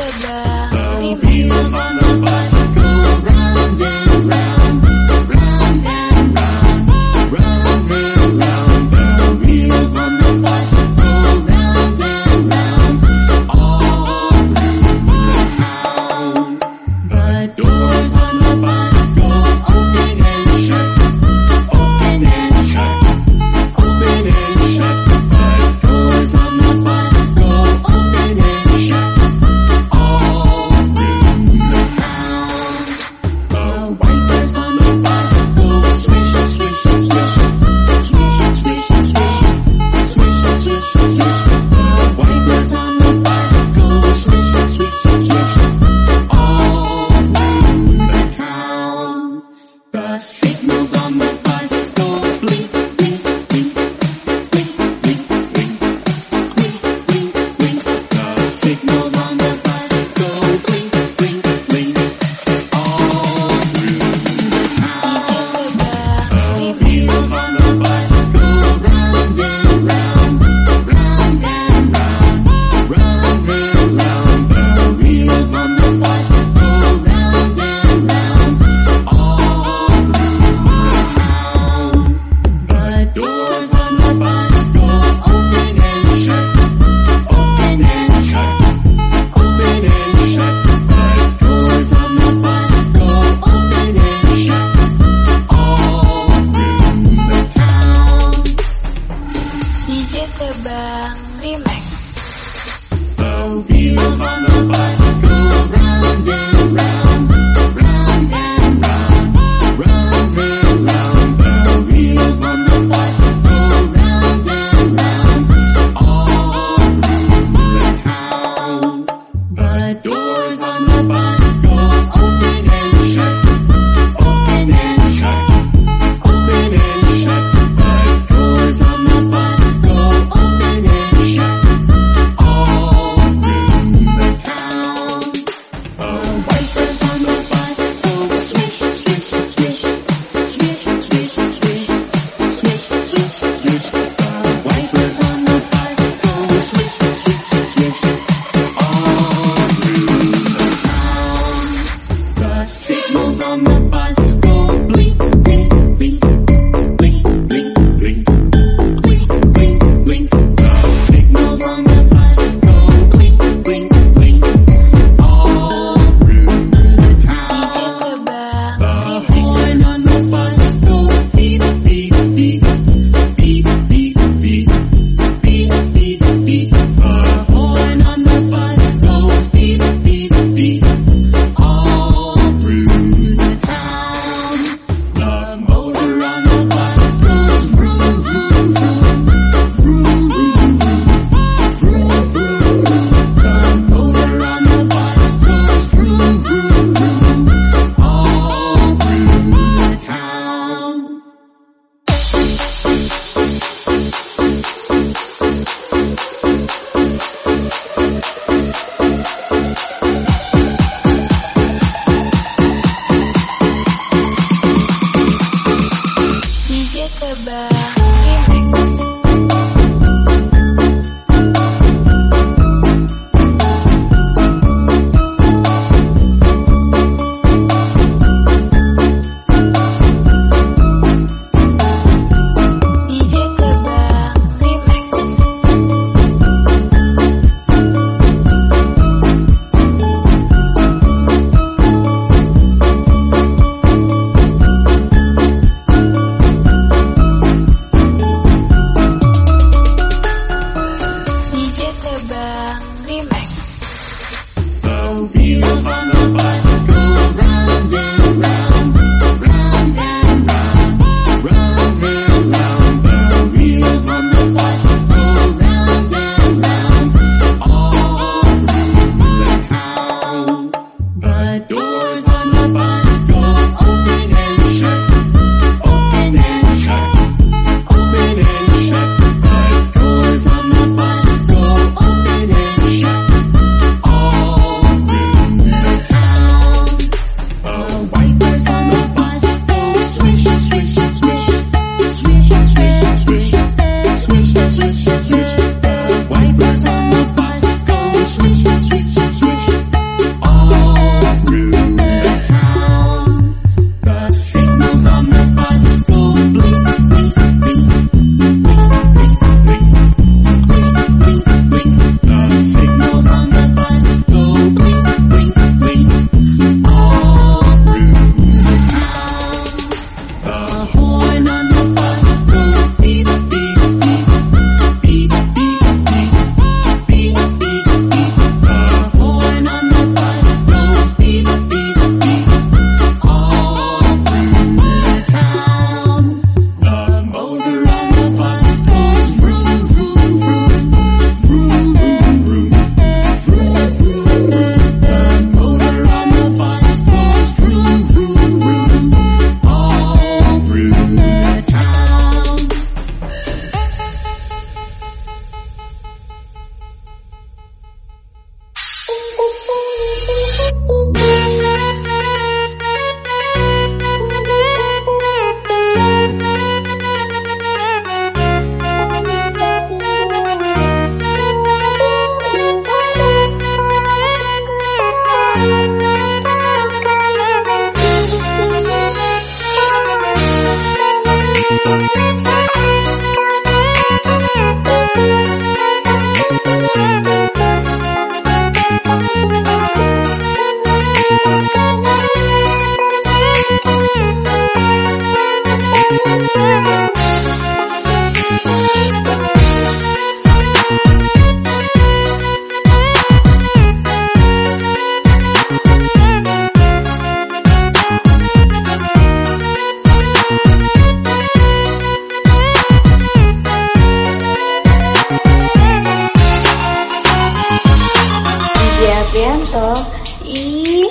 Baby, you must not pass around Wheels on the bus go bleep, bleep. back. Oh. siento y